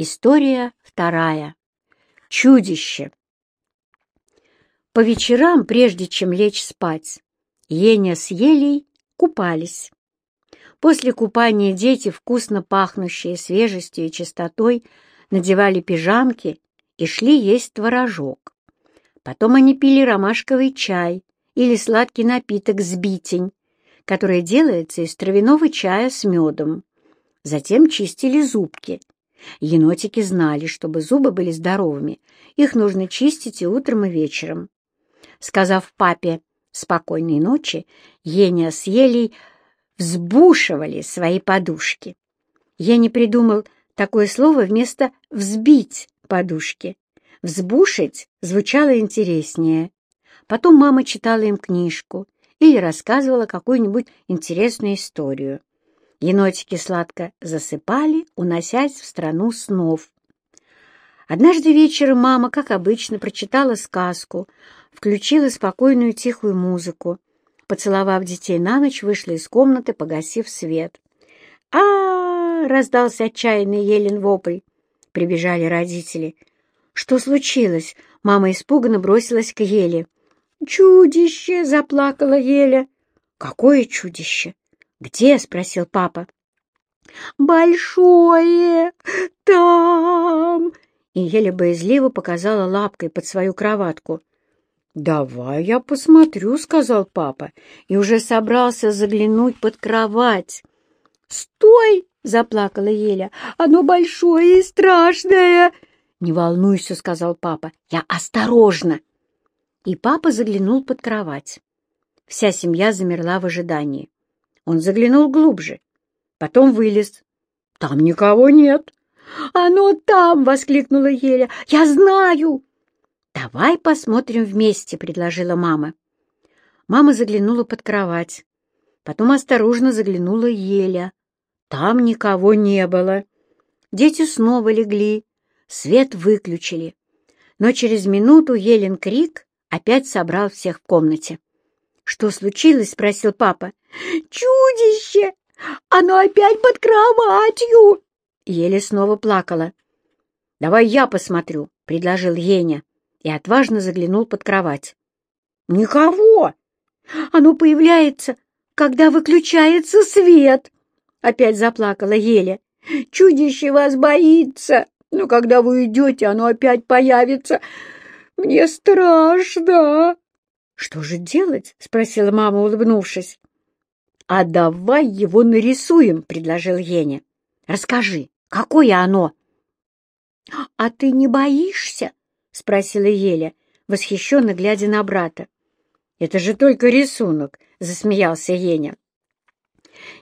История вторая. Чудище. По вечерам, прежде чем лечь спать, Еня с Елей купались. После купания дети, вкусно пахнущие свежестью и чистотой, надевали пижамки и шли есть творожок. Потом они пили ромашковый чай или сладкий напиток сбитень, который делается из травяного чая с медом. Затем чистили зубки. Енотики знали, чтобы зубы были здоровыми, их нужно чистить и утром, и вечером. Сказав папе спокойной ночи, Еня с Елей взбушивали свои подушки. Я не придумал такое слово вместо «взбить» подушки. «Взбушить» звучало интереснее. Потом мама читала им книжку или рассказывала какую-нибудь интересную историю. Енотики сладко засыпали, уносясь в страну снов. Однажды вечером мама, как обычно, прочитала сказку, включила спокойную тихую музыку. Поцеловав детей на ночь, вышла из комнаты, погасив свет. а, -а, -а раздался отчаянный Елен вопль. Прибежали родители. «Что случилось?» Мама испуганно бросилась к Еле. «Чудище!» — заплакала Еля. «Какое чудище?» «Где?» — спросил папа. «Большое! Там!» И еле боязливо показала лапкой под свою кроватку. «Давай я посмотрю», — сказал папа, и уже собрался заглянуть под кровать. «Стой!» — заплакала Еля. «Оно большое и страшное!» «Не волнуйся», — сказал папа. «Я осторожно!» И папа заглянул под кровать. Вся семья замерла в ожидании. Он заглянул глубже, потом вылез. Там никого нет. «Оно там!» — воскликнула Еля. «Я знаю!» «Давай посмотрим вместе», — предложила мама. Мама заглянула под кровать. Потом осторожно заглянула Еля. Там никого не было. Дети снова легли. Свет выключили. Но через минуту Елен крик опять собрал всех в комнате. «Что случилось?» — спросил папа. «Чудище! Оно опять под кроватью!» Еле снова плакала. «Давай я посмотрю», — предложил Еня и отважно заглянул под кровать. «Никого! Оно появляется, когда выключается свет!» Опять заплакала Еля. «Чудище вас боится, но когда вы уйдете, оно опять появится. Мне страшно!» «Что же делать?» — спросила мама, улыбнувшись. «А давай его нарисуем», — предложил Еня. «Расскажи, какое оно?» «А ты не боишься?» — спросила Еля, восхищенно глядя на брата. «Это же только рисунок», — засмеялся Еня.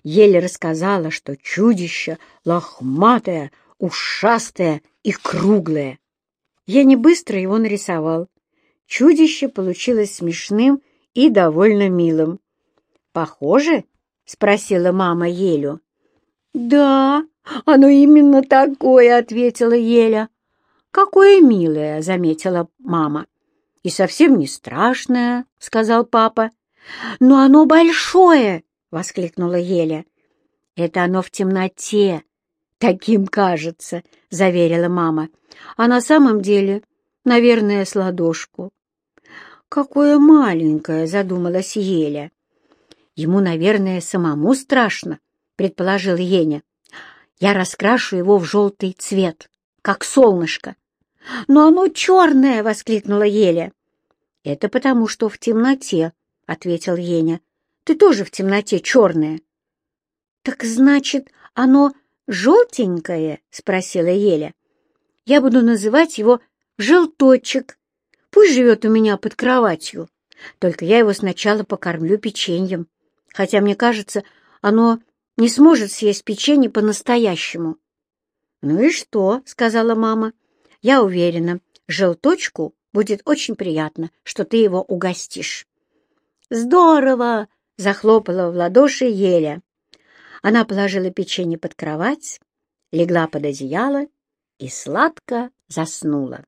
Еля рассказала, что чудище лохматое, ушастое и круглое. Еня быстро его нарисовал. Чудище получилось смешным и довольно милым. «Похоже?» — спросила мама Елю. «Да, оно именно такое», — ответила Еля. «Какое милое», — заметила мама. «И совсем не страшное», — сказал папа. «Но оно большое», — воскликнула Еля. «Это оно в темноте, таким кажется», — заверила мама. «А на самом деле, наверное, с ладошку». «Какое маленькое!» — задумалась Еля. «Ему, наверное, самому страшно», — предположил Еня. «Я раскрашу его в желтый цвет, как солнышко». «Но оно черное!» — воскликнула Еля. «Это потому, что в темноте», — ответил Еня. «Ты тоже в темноте черная». «Так значит, оно желтенькое?» — спросила Еля. «Я буду называть его желточек», Пусть живет у меня под кроватью. Только я его сначала покормлю печеньем, хотя, мне кажется, оно не сможет съесть печенье по-настоящему. — Ну и что? — сказала мама. — Я уверена, желточку будет очень приятно, что ты его угостишь. — Здорово! — захлопала в ладоши Еля. Она положила печенье под кровать, легла под одеяло и сладко заснула.